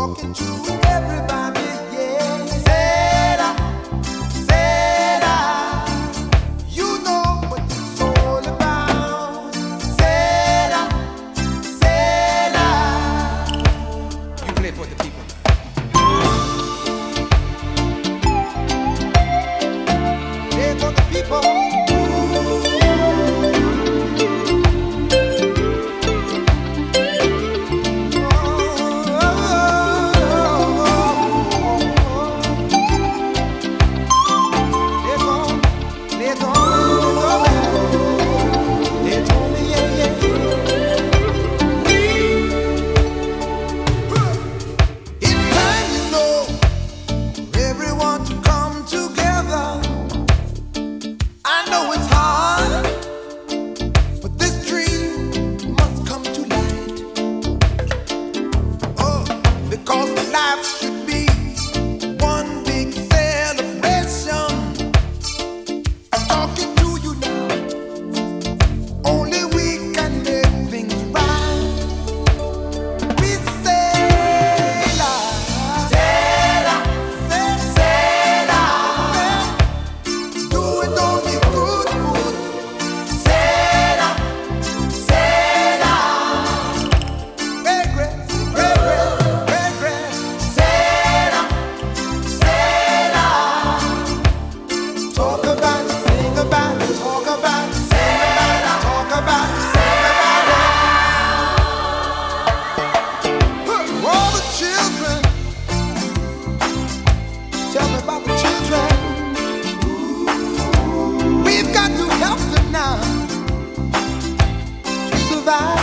talking to everybody. goodbye.